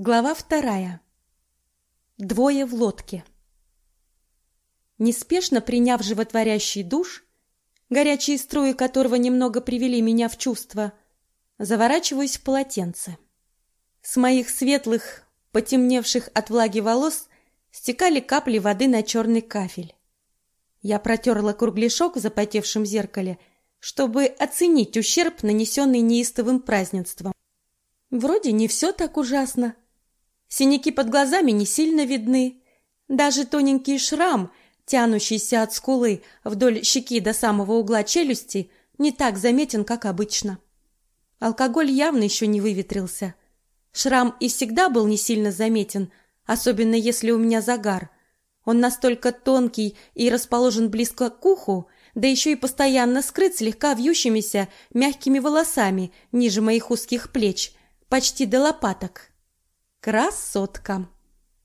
Глава вторая. Двое в лодке. Неспешно приняв животворящий душ, горячие струи которого немного привели меня в чувство, заворачиваюсь в полотенце. С моих светлых, потемневших от влаги волос стекали капли воды на черный кафель. Я протерла кругляшок в запотевшем зеркале, чтобы оценить ущерб, нанесенный неистовым празднеством. Вроде не все так ужасно. Синяки под глазами не сильно видны. Даже тоненький шрам, тянущийся от скулы вдоль щеки до самого угла челюсти, не так заметен, как обычно. Алкоголь явно еще не выветрился. Шрам и всегда был не сильно заметен, особенно если у меня загар. Он настолько тонкий и расположен близко к уху, да еще и постоянно скрыт слегка вьющимися мягкими волосами ниже моих узких плеч, почти до лопаток. Красотка.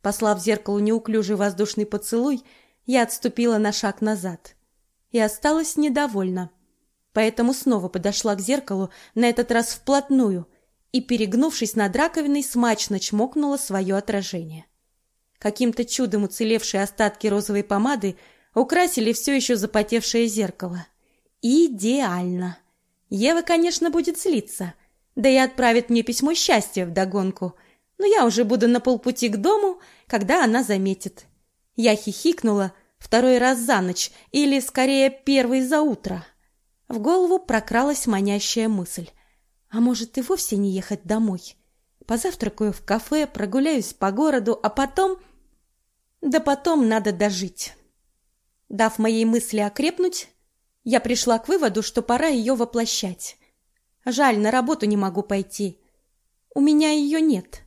Послав зеркалу неуклюжий воздушный поцелуй, я отступила на шаг назад и осталась недовольна. Поэтому снова подошла к зеркалу, на этот раз вплотную, и, перегнувшись над раковиной, смачно чмокнула свое отражение. Каким-то чудом уцелевшие остатки розовой помады украсили все еще запотевшее зеркало. Идеально. Ева, конечно, будет злиться, да и отправит мне письмо счастья вдогонку, но я уже буду на полпути к дому, когда она заметит. Я хихикнула второй раз за ночь, или, скорее, первый за утро. В голову прокралась манящая мысль. А может, и вовсе не ехать домой? Позавтракаю в кафе, прогуляюсь по городу, а потом... Да потом надо дожить. Дав моей мысли окрепнуть, я пришла к выводу, что пора ее воплощать. Жаль, на работу не могу пойти. У меня ее нет.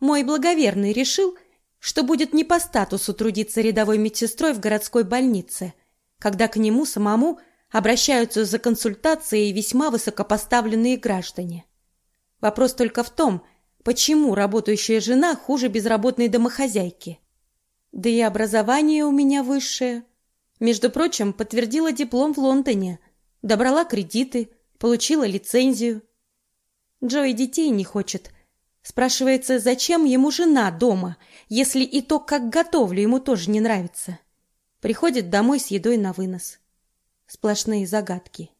Мой благоверный решил, что будет не по статусу трудиться рядовой медсестрой в городской больнице, когда к нему самому обращаются за консультацией весьма высокопоставленные граждане. Вопрос только в том, почему работающая жена хуже безработной домохозяйки. Да и образование у меня высшее. Между прочим, подтвердила диплом в Лондоне, добрала кредиты, получила лицензию. Джо детей не хочет, Спрашивается, зачем ему жена дома, если и то, как готовлю, ему тоже не нравится. Приходит домой с едой на вынос. Сплошные загадки.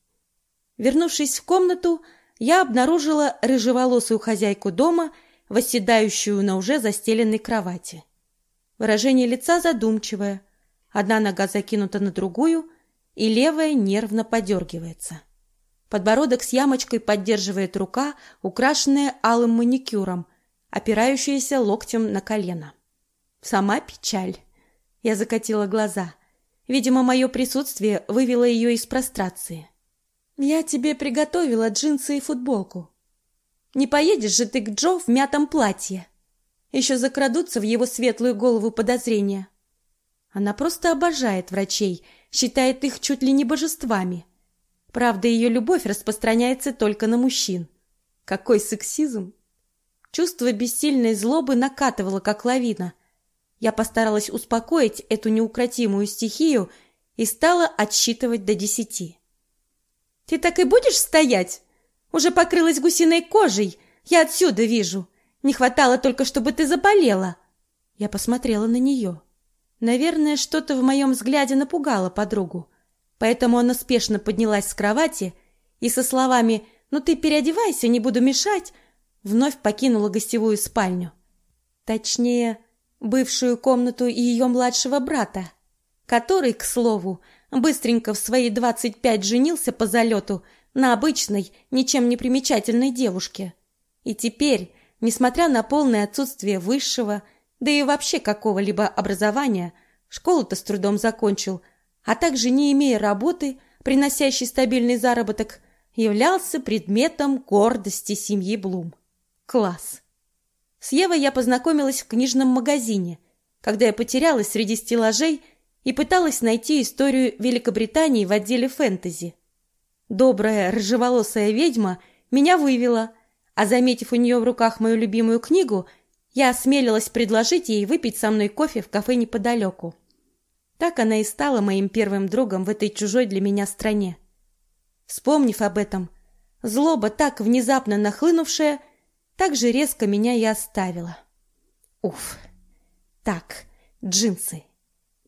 Вернувшись в комнату, я обнаружила рыжеволосую хозяйку дома, восседающую на уже застеленной кровати. Выражение лица задумчивое, одна нога закинута на другую, и левая нервно подергивается. Подбородок с ямочкой поддерживает рука, украшенная алым маникюром, опирающаяся локтем на колено. Сама печаль. Я закатила глаза. Видимо, мое присутствие вывело ее из прострации. Я тебе приготовила джинсы и футболку. Не поедешь же ты к Джо в мятом платье. Еще закрадутся в его светлую голову подозрения. Она просто обожает врачей, считает их чуть ли не божествами. Правда, ее любовь распространяется только на мужчин. Какой сексизм! Чувство бессильной злобы накатывало, как лавина. Я постаралась успокоить эту неукротимую стихию и стала отсчитывать до десяти. «Ты так и будешь стоять? Уже покрылась гусиной кожей, я отсюда вижу. Не хватало только, чтобы ты заболела». Я посмотрела на нее. Наверное, что-то в моем взгляде напугало подругу. Поэтому она спешно поднялась с кровати и со словами «Ну ты переодевайся, не буду мешать», вновь покинула гостевую спальню. Точнее, бывшую комнату ее младшего брата, который, к слову, быстренько в свои двадцать пять женился по залету на обычной, ничем не примечательной девушке. И теперь, несмотря на полное отсутствие высшего, да и вообще какого-либо образования, школу-то с трудом закончил – а также не имея работы, приносящей стабильный заработок, являлся предметом гордости семьи Блум. Класс. С Евой я познакомилась в книжном магазине, когда я потерялась среди стеллажей и пыталась найти историю Великобритании в отделе фэнтези. Добрая рыжеволосая ведьма меня вывела, а заметив у нее в руках мою любимую книгу, я осмелилась предложить ей выпить со мной кофе в кафе неподалеку. Так она и стала моим первым другом в этой чужой для меня стране. Вспомнив об этом, злоба, так внезапно нахлынувшая, так же резко меня и оставила. Уф. Так, джинсы.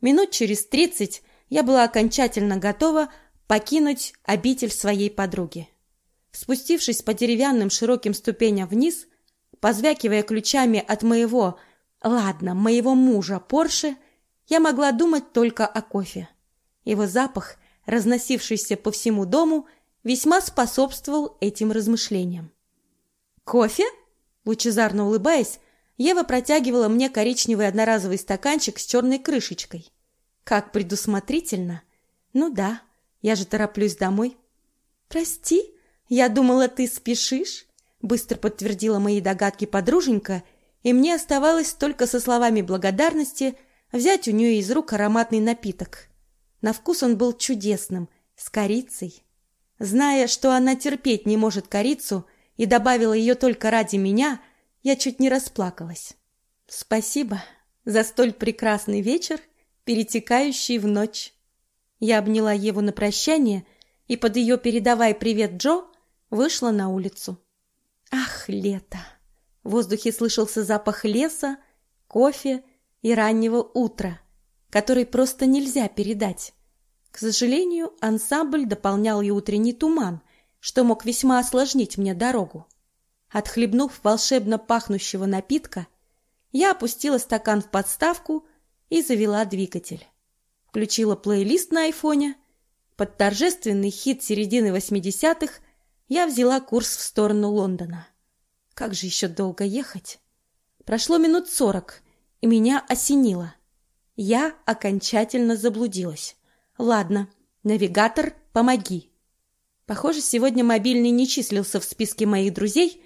Минут через тридцать я была окончательно готова покинуть обитель своей подруги. Спустившись по деревянным широким ступеням вниз, позвякивая ключами от моего, ладно, моего мужа Порше, я могла думать только о кофе. Его запах, разносившийся по всему дому, весьма способствовал этим размышлениям. «Кофе?» Лучезарно улыбаясь, Ева протягивала мне коричневый одноразовый стаканчик с черной крышечкой. Как предусмотрительно. Ну да, я же тороплюсь домой. Прости, я думала, ты спешишь, быстро подтвердила мои догадки подруженька, и мне оставалось только со словами благодарности взять у нее из рук ароматный напиток. На вкус он был чудесным, с корицей. Зная, что она терпеть не может корицу и добавила ее только ради меня, я чуть не расплакалась. Спасибо за столь прекрасный вечер, перетекающий в ночь. Я обняла Еву на прощание и под ее передавай привет Джо вышла на улицу. Ах, лето. В воздухе слышался запах леса, кофе и раннего утра, который просто нельзя передать. К сожалению, ансамбль дополнял и утренний туман, что мог весьма осложнить мне дорогу. Отхлебнув волшебно пахнущего напитка, я опустила стакан в подставку и завела двигатель. Включила плейлист на айфоне. Под торжественный хит середины восьмидесятых я взяла курс в сторону Лондона. Как же еще долго ехать? Прошло минут сорок, меня осенило. Я окончательно заблудилась. Ладно, навигатор, помоги. Похоже, сегодня мобильный не числился в списке моих друзей,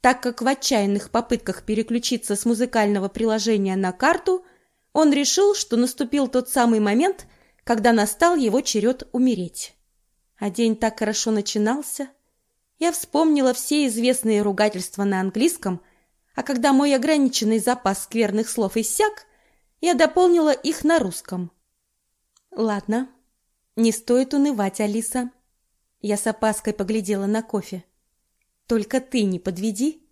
так как в отчаянных попытках переключиться с музыкального приложения на карту он решил, что наступил тот самый момент, когда настал его черед умереть. А день так хорошо начинался. Я вспомнила все известные ругательства на английском, а когда мой ограниченный запас скверных слов иссяк, я дополнила их на русском. Ладно, не стоит унывать, Алиса. Я с опаской поглядела на кофе. Только ты не подведи.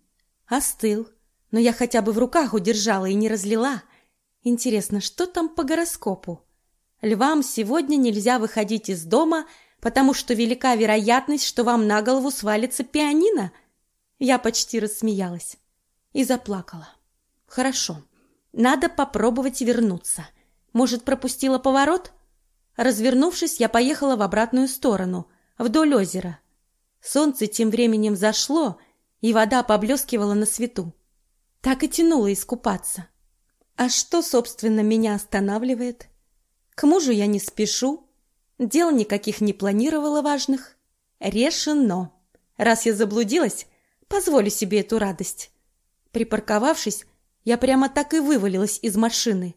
Остыл, но я хотя бы в руках удержала и не разлила. Интересно, что там по гороскопу? Львам сегодня нельзя выходить из дома, потому что велика вероятность, что вам на голову свалится пианино. Я почти рассмеялась и заплакала. Хорошо. Надо попробовать вернуться. Может, пропустила поворот? Развернувшись, я поехала в обратную сторону, вдоль озера. Солнце тем временем зашло, и вода поблескивала на свету. Так и тянуло искупаться. А что, собственно, меня останавливает? К мужу я не спешу, дел никаких не планировала важных. Решено. Раз я заблудилась, позволю себе эту радость. Припарковавшись, я прямо так и вывалилась из машины.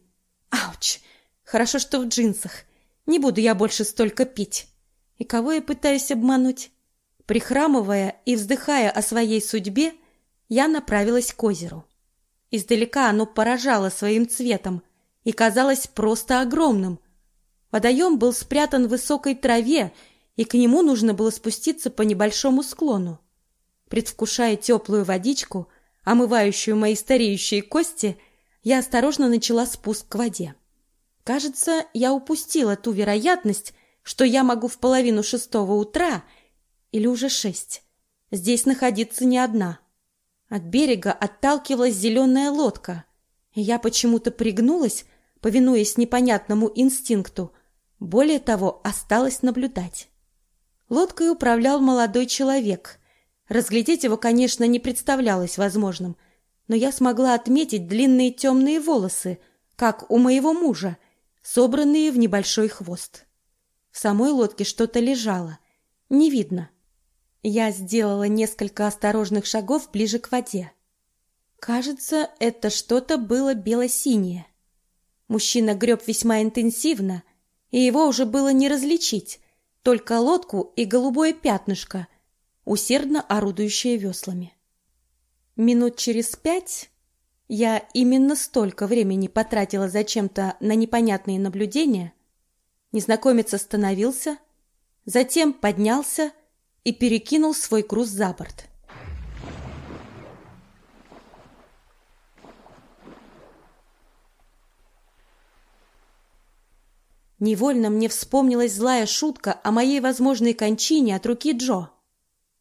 Ауч! Хорошо, что в джинсах. Не буду я больше столько пить. И кого я пытаюсь обмануть? Прихрамывая и вздыхая о своей судьбе, я направилась к озеру. Издалека оно поражало своим цветом и казалось просто огромным. Водоем был спрятан в высокой траве, и к нему нужно было спуститься по небольшому склону. Предвкушая теплую водичку, омывающую мои стареющие кости, я осторожно начала спуск к воде. Кажется, я упустила ту вероятность, что я могу в половину шестого утра – или уже шесть. Здесь находиться не одна. От берега отталкивалась зеленая лодка, и я почему-то пригнулась, повинуясь непонятному инстинкту. Более того, осталось наблюдать. Лодкой управлял молодой человек. Разглядеть его, конечно, не представлялось возможным, но я смогла отметить длинные темные волосы, как у моего мужа, собранные в небольшой хвост. В самой лодке что-то лежало. Не видно. Я сделала несколько осторожных шагов ближе к воде. Кажется, это что-то было бело-синее. Мужчина греб весьма интенсивно, и его уже было не различить, только лодку и голубое пятнышко, усердно орудующая веслами. Минут через пять я именно столько времени потратила зачем-то на непонятные наблюдения. Незнакомец остановился, затем поднялся и перекинул свой груз за борт. Невольно мне вспомнилась злая шутка о моей возможной кончине от руки Джо.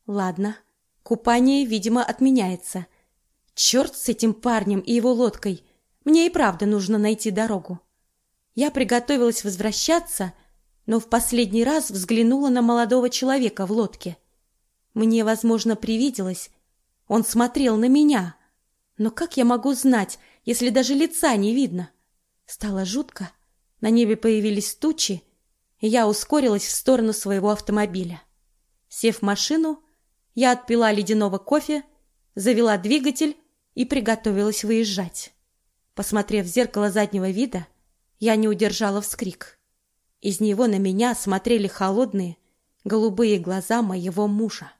Ладно, купание, видимо, отменяется. Черт с этим парнем и его лодкой. Мне и правда нужно найти дорогу. Я приготовилась возвращаться, но в последний раз взглянула на молодого человека в лодке. Мне, возможно, привиделось. Он смотрел на меня. Но как я могу знать, если даже лица не видно? Стало жутко. На небе появились тучи, и я ускорилась в сторону своего автомобиля. Сев в машину, я отпила ледяного кофе, завела двигатель и приготовилась выезжать. Посмотрев в зеркало заднего вида, я не удержала вскрик. Из него на меня смотрели холодные, голубые глаза моего мужа.